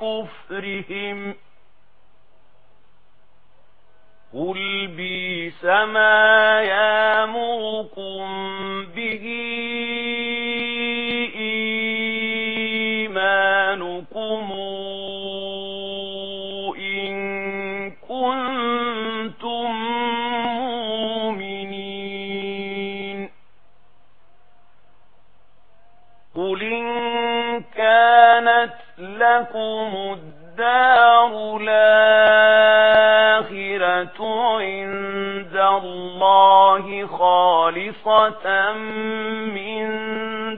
بكفرهم قل بيس ما يامركم به إيمانكم الدار الآخرة عند الله خالصة من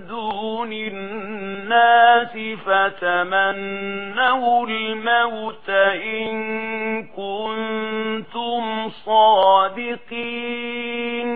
دون الناس فتمنوا الموت إن كنتم صادقين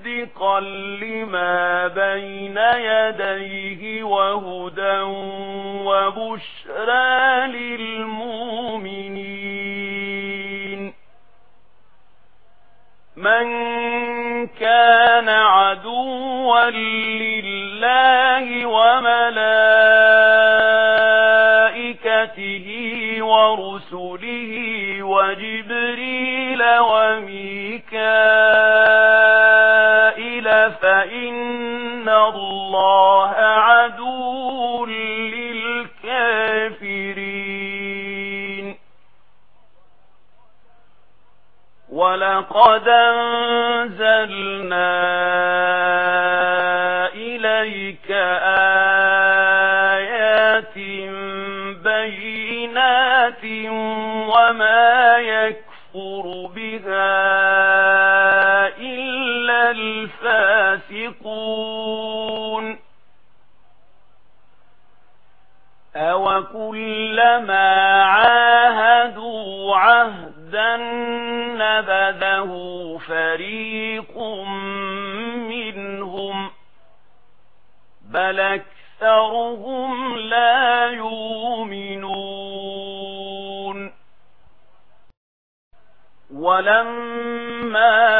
مصدقا لما بين يديه وهدى وبشرى للمؤمنين. من كان عدوا لله وملائكته ورسله وجبريل ومن فإن الله عدو للكافرين ولقد أنزلنا إليك آخر وكلما عاهدوا عهدا نبذه فريق منهم بل أكثرهم لا يؤمنون ولما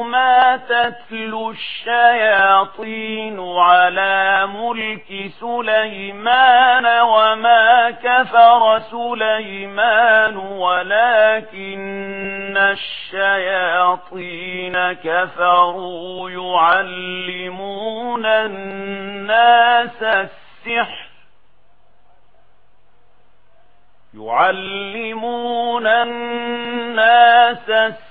تتلو الشياطين على ملك سليمان وما كفر سليمان ولكن الشياطين كفروا يعلمون الناس السحر يعلمون الناس السحر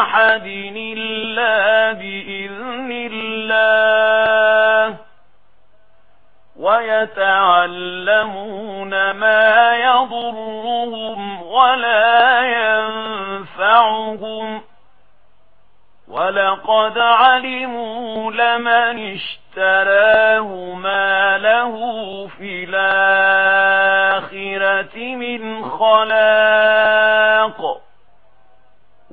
أحد إلا بإذن الله ويتعلمون ما يضرهم ولا ينفعهم ولقد علموا لمن اشتراه ما له في الآخرة من خلاق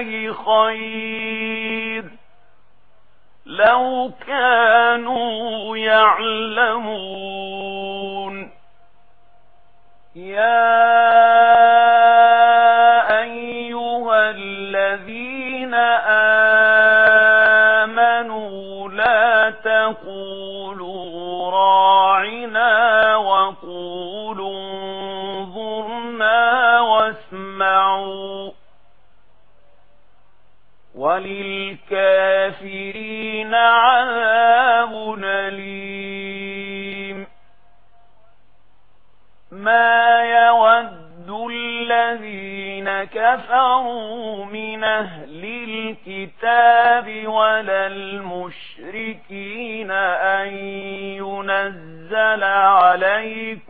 الله خير. لو كانوا يعلمون. يا أيها الذين آمنوا لا تقولوا وللكافرين عذاب نليم ما يود الذين كفروا من أهل الكتاب ولا المشركين أن ينزل عليكم